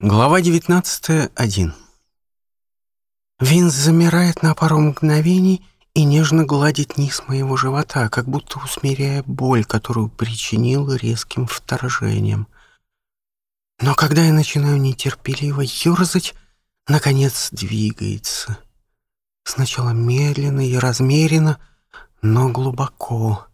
Глава 19.1 Винс замирает на пару мгновений и нежно гладит низ моего живота, как будто усмиряя боль, которую причинил резким вторжением. Но когда я начинаю нетерпеливо ерзать, наконец двигается. Сначала медленно и размеренно, но глубоко.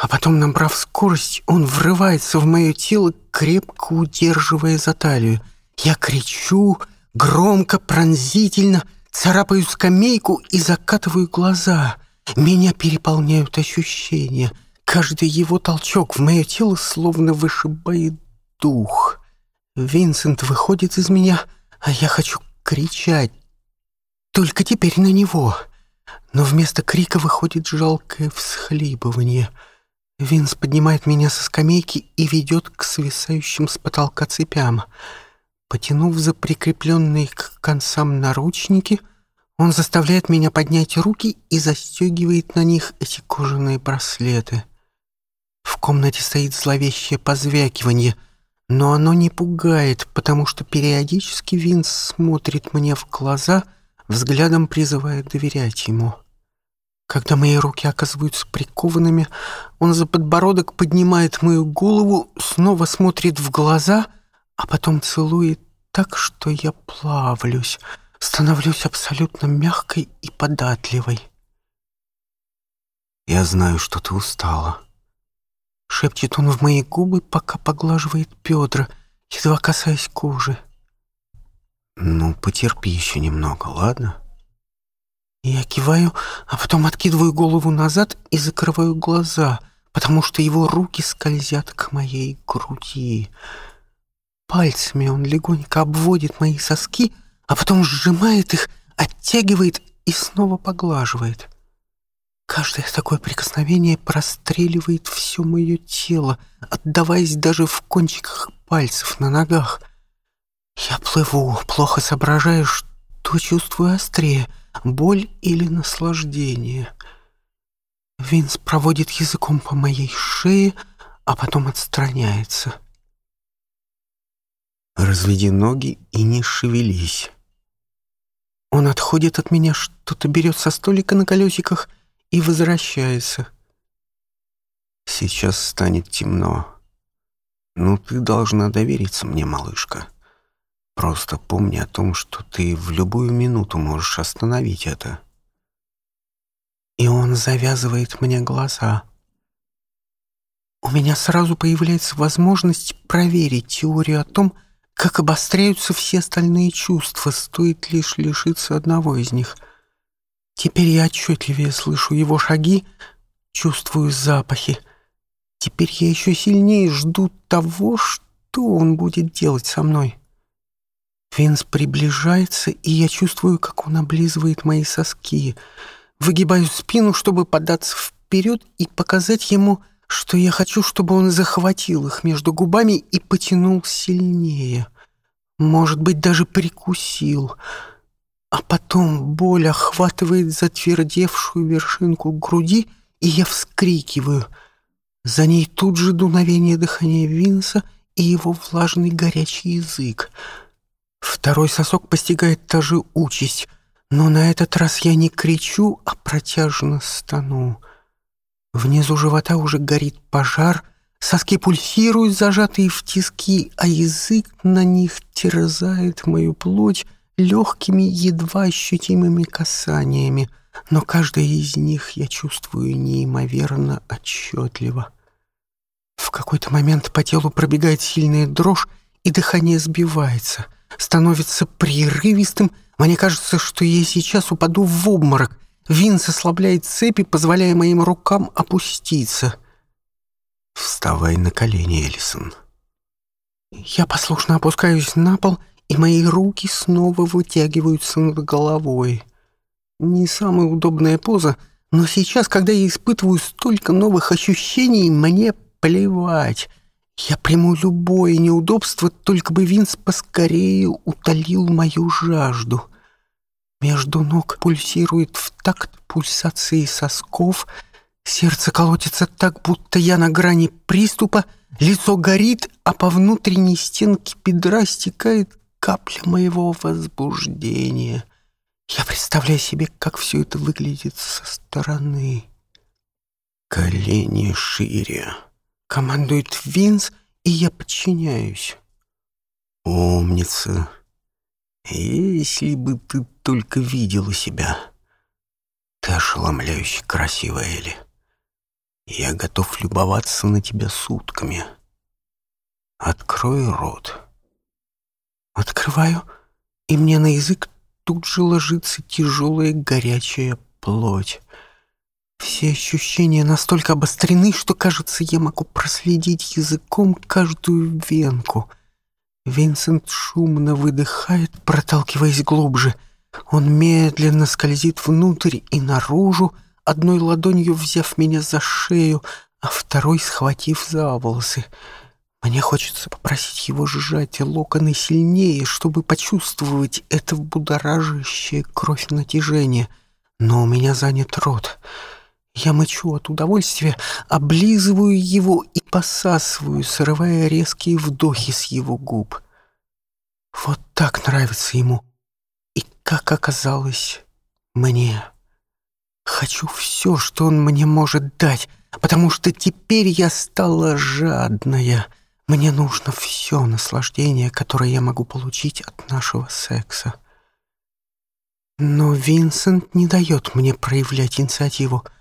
А потом, набрав скорость, он врывается в мое тело, крепко удерживая за талию — я кричу громко, пронзительно, царапаю скамейку и закатываю глаза. Меня переполняют ощущения. Каждый его толчок в мое тело словно вышибает дух. Винсент выходит из меня, а я хочу кричать. Только теперь на него. Но вместо крика выходит жалкое всхлипывание. Винс поднимает меня со скамейки и ведет к свисающим с потолка цепям. Потянув за прикрепленные к концам наручники, он заставляет меня поднять руки и застегивает на них эти кожаные браслеты. В комнате стоит зловещее позвякивание, но оно не пугает, потому что периодически Винс смотрит мне в глаза, взглядом призывая доверять ему. Когда мои руки оказываются прикованными, он за подбородок поднимает мою голову, снова смотрит в глаза — а потом целует так, что я плавлюсь, становлюсь абсолютно мягкой и податливой. «Я знаю, что ты устала», — шепчет он в мои губы, пока поглаживает бедра, едва касаясь кожи. «Ну, потерпи еще немного, ладно?» Я киваю, а потом откидываю голову назад и закрываю глаза, потому что его руки скользят к моей груди. «Я пальцами он легонько обводит мои соски, а потом сжимает их, оттягивает и снова поглаживает. Каждое такое прикосновение простреливает все мое тело, отдаваясь даже в кончиках пальцев на ногах. Я плыву, плохо соображаю, что чувствую острее, боль или наслаждение. Винс проводит языком по моей шее, а потом отстраняется — разведи ноги и не шевелись. Он отходит от меня, что-то берет со столика на колесиках и возвращается. Сейчас станет темно. Ну, ты должна довериться мне, малышка. Просто помни о том, что ты в любую минуту можешь остановить это. И он завязывает мне глаза. У меня сразу появляется возможность проверить теорию о том, что как обостряются все остальные чувства, стоит лишь лишиться одного из них. Теперь я отчетливее слышу его шаги, чувствую запахи. Теперь я еще сильнее жду того, что он будет делать со мной. Винс приближается, и я чувствую, как он облизывает мои соски. Выгибаю спину, чтобы податься вперед и показать ему, что я хочу, чтобы он захватил их между губами и потянул сильнее. Может быть, даже прикусил. А потом боль охватывает затвердевшую вершинку груди, и я вскрикиваю. За ней тут же дуновение дыхания Винса и его влажный горячий язык. Второй сосок постигает та же участь, но на этот раз я не кричу, а протяжно стану. Внизу живота уже горит пожар, соски пульсируют, зажатые в тиски, а язык на них терзает мою плоть легкими, едва ощутимыми касаниями, но каждое из них я чувствую неимоверно отчетливо. В какой-то момент по телу пробегает сильная дрожь, и дыхание сбивается, становится прерывистым. Мне кажется, что я сейчас упаду в обморок — Винс ослабляет цепи, позволяя моим рукам опуститься. Вставай на колени, Элисон. Я послушно опускаюсь на пол, и мои руки снова вытягиваются над головой. Не самая удобная поза, но сейчас, когда я испытываю столько новых ощущений, мне плевать. Я приму любое неудобство, только бы Винс поскорее утолил мою жажду. — между ног пульсирует в такт пульсации сосков, сердце колотится так, будто я на грани приступа, лицо горит, а по внутренней стенке бедра стекает капля моего возбуждения. Я представляю себе, как все это выглядит со стороны. Колени шире. Командует Винс, и я подчиняюсь. Умница. Если бы ты только видела себя. Ты ошеломляюще красива, Элли. Я готов любоваться на тебя сутками. Открой рот. Открываю, и мне на язык тут же ложится тяжелая горячая плоть. Все ощущения настолько обострены, что, кажется, я могу проследить языком каждую венку — Винсент шумно выдыхает, проталкиваясь глубже. Он медленно скользит внутрь и наружу, одной ладонью взяв меня за шею, а второй схватив за волосы. Мне хочется попросить его сжать локоны сильнее, чтобы почувствовать это будоражащее кровь натяжение. Но у меня занят рот. Я мочу от удовольствия, облизываю его и посасываю, срывая резкие вдохи с его губ. Вот так нравится ему. И как оказалось, мне. Хочу все, что он мне может дать, потому что теперь я стала жадная. Мне нужно все наслаждение, которое я могу получить от нашего секса. Но Винсент не дает мне проявлять инициативу —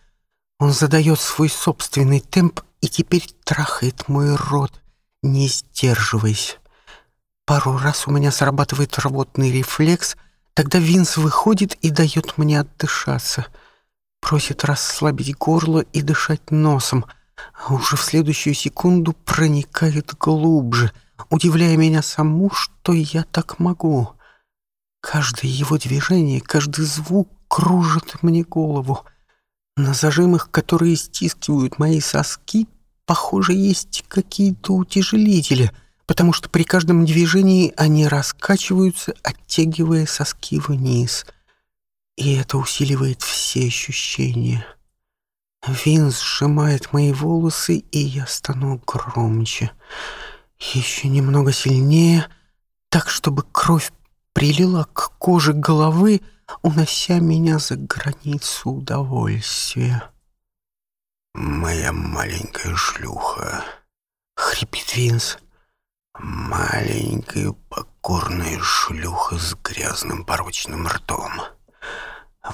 он задает свой собственный темп и теперь трахает мой рот, не сдерживаясь. Пару раз у меня срабатывает рвотный рефлекс, тогда Винс выходит и дает мне отдышаться. Просит расслабить горло и дышать носом, а уже в следующую секунду проникает глубже, удивляя меня саму, что я так могу. Каждое его движение, каждый звук кружит мне голову — на зажимах, которые стискивают мои соски, похоже, есть какие-то утяжелители, потому что при каждом движении они раскачиваются, оттягивая соски вниз. И это усиливает все ощущения. Вин сжимает мои волосы, и я стану громче. Еще немного сильнее, так, чтобы кровь прилила к коже головы, унося меня за границу удовольствия. «Моя маленькая шлюха!» — хрипит Винс. «Маленькая покорная шлюха с грязным порочным ртом.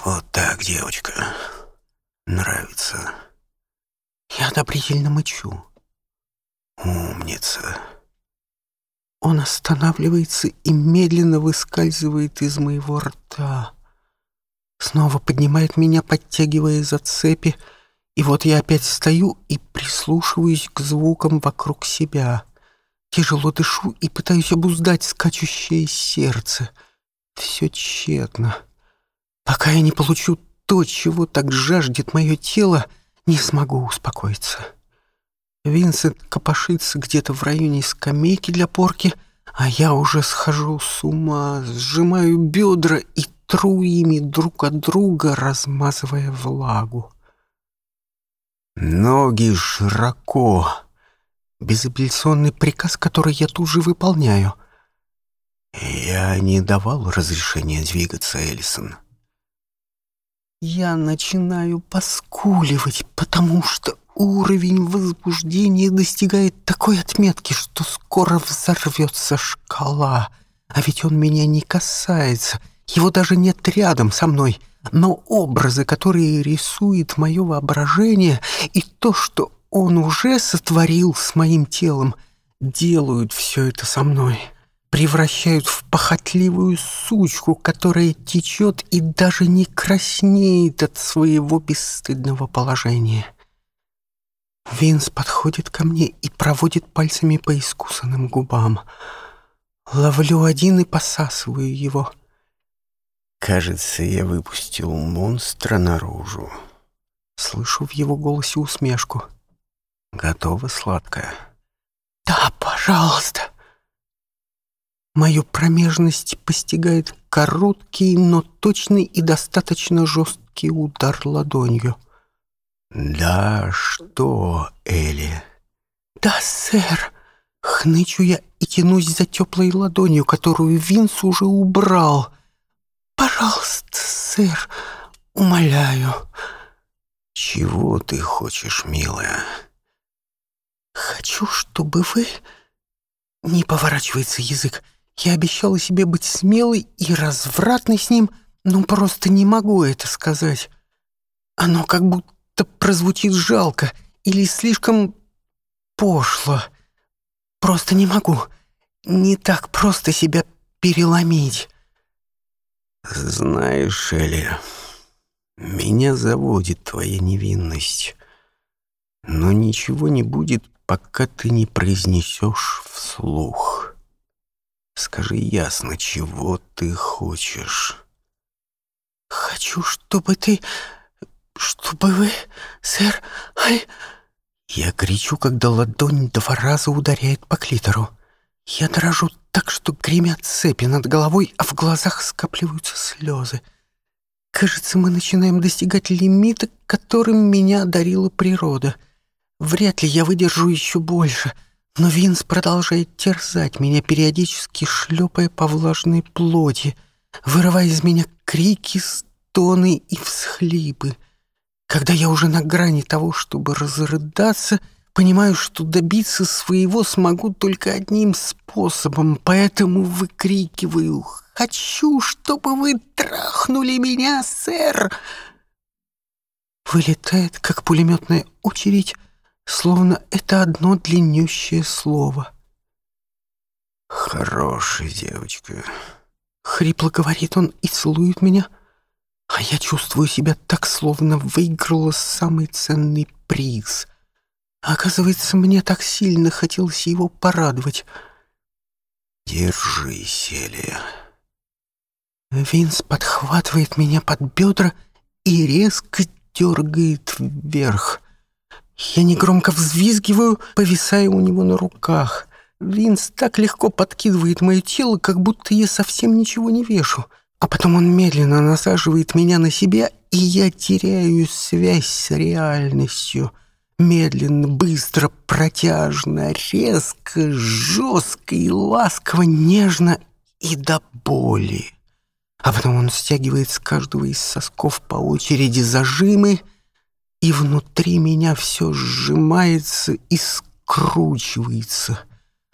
Вот так, девочка. Нравится?» Я одобрительно мычу. «Умница!» Он останавливается и медленно выскальзывает из моего рта снова поднимает меня, подтягивая за цепи, и вот я опять стою и прислушиваюсь к звукам вокруг себя. Тяжело дышу и пытаюсь обуздать скачущее сердце. Все тщетно. Пока я не получу то, чего так жаждет мое тело, не смогу успокоиться. Винсент копошится где-то в районе скамейки для порки, а я уже схожу с ума, сжимаю бедра и струями друг от друга размазывая влагу. Ноги широко. Безапелляционный приказ, который я тут же выполняю. Я не давал разрешения двигаться, Эллисон. Я начинаю поскуливать, потому что уровень возбуждения достигает такой отметки, что скоро взорвется шкала. А ведь он меня не касается — его даже нет рядом со мной, но образы, которые рисует мое воображение, и то, что он уже сотворил с моим телом, делают все это со мной, превращают в похотливую сучку, которая течет и даже не краснеет от своего бесстыдного положения. Винс подходит ко мне и проводит пальцами по искусанным губам. Ловлю один и посасываю его — Кажется, я выпустил монстра наружу. Слышу в его голосе усмешку. Готова, сладкая? Да, пожалуйста. Мою промежность постигает короткий, но точный и достаточно жесткий удар ладонью. Да что, Элли? Да, сэр. Хнычу я и тянусь за теплой ладонью, которую Винс уже убрал — пожалуйста, сэр, умоляю». «Чего ты хочешь, милая?» «Хочу, чтобы вы...» Не поворачивается язык. Я обещала себе быть смелой и развратной с ним, но просто не могу это сказать. Оно как будто прозвучит жалко или слишком пошло. Просто не могу. Не так просто себя переломить. Знаешь, Эля, меня заводит твоя невинность. Но ничего не будет, пока ты не произнесешь вслух. Скажи ясно, чего ты хочешь. Хочу, чтобы ты... Чтобы вы, сэр... Ай... Я кричу, когда ладонь два раза ударяет по клитору. Я дрожу так, что гремят цепи над головой, а в глазах скапливаются слезы. Кажется, мы начинаем достигать лимита, которым меня дарила природа. Вряд ли я выдержу еще больше, но Винс продолжает терзать меня, периодически шлепая по влажной плоти, вырывая из меня крики, стоны и всхлипы. Когда я уже на грани того, чтобы разрыдаться — Понимаю, что добиться своего смогу только одним способом, поэтому выкрикиваю «Хочу, чтобы вы трахнули меня, сэр!» Вылетает, как пулеметная очередь, словно это одно длиннющее слово. «Хорошая девочка», — хрипло говорит он и целует меня, а я чувствую себя так, словно выиграла самый ценный приз — Оказывается, мне так сильно хотелось его порадовать. Держи, Селия. Винс подхватывает меня под бедра и резко дергает вверх. Я негромко взвизгиваю, повисая у него на руках. Винс так легко подкидывает мое тело, как будто я совсем ничего не вешу. А потом он медленно насаживает меня на себя, и я теряю связь с реальностью — медленно, быстро, протяжно, резко, жестко и ласково, нежно и до боли. А потом он стягивает с каждого из сосков по очереди зажимы, и внутри меня все сжимается и скручивается.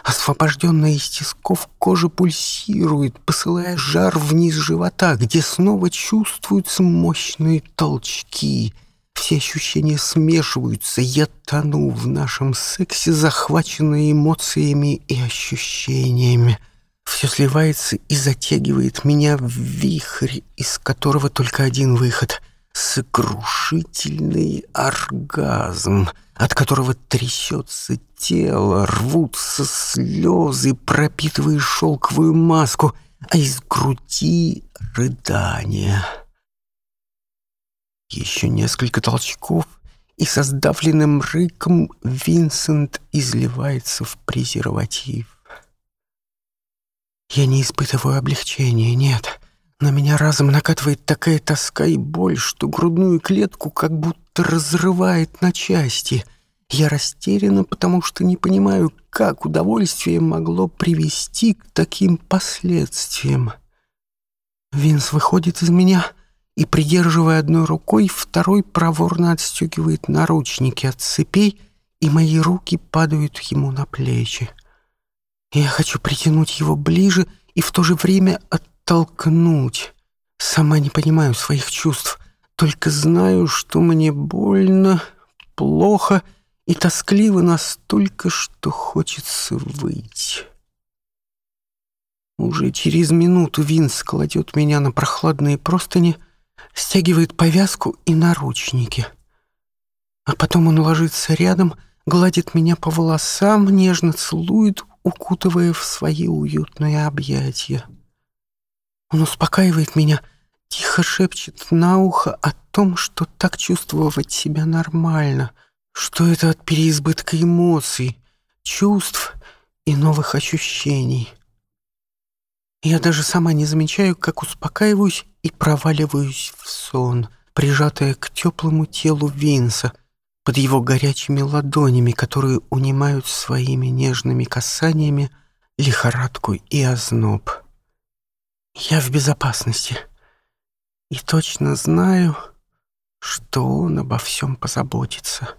Освобожденная из тисков кожа пульсирует, посылая жар вниз живота, где снова чувствуются мощные толчки — все ощущения смешиваются. Я тону в нашем сексе, захваченные эмоциями и ощущениями. Все сливается и затягивает меня в вихрь, из которого только один выход — сокрушительный оргазм, от которого трясется тело, рвутся слезы, пропитывая шелковую маску, а из груди — рыдания. Еще несколько толчков, и, со сдавленным рыком, Винсент изливается в презерватив. Я не испытываю облегчения, нет. На меня разом накатывает такая тоска и боль, что грудную клетку как будто разрывает на части. Я растеряна, потому что не понимаю, как удовольствие могло привести к таким последствиям. Винс выходит из меня — и, придерживая одной рукой, второй проворно отстегивает наручники от цепей, и мои руки падают ему на плечи. Я хочу притянуть его ближе и в то же время оттолкнуть. Сама не понимаю своих чувств, только знаю, что мне больно, плохо и тоскливо настолько, что хочется выйти. Уже через минуту Винс кладет меня на прохладные простыни — стягивает повязку и наручники. А потом он ложится рядом, гладит меня по волосам, нежно целует, укутывая в свои уютные объятия. Он успокаивает меня, тихо шепчет на ухо о том, что так чувствовать себя нормально, что это от переизбытка эмоций, чувств и новых ощущений. Я даже сама не замечаю, как успокаиваюсь и проваливаюсь в сон, прижатая к теплому телу Винса, под его горячими ладонями, которые унимают своими нежными касаниями лихорадку и озноб. Я в безопасности и точно знаю, что он обо всем позаботится.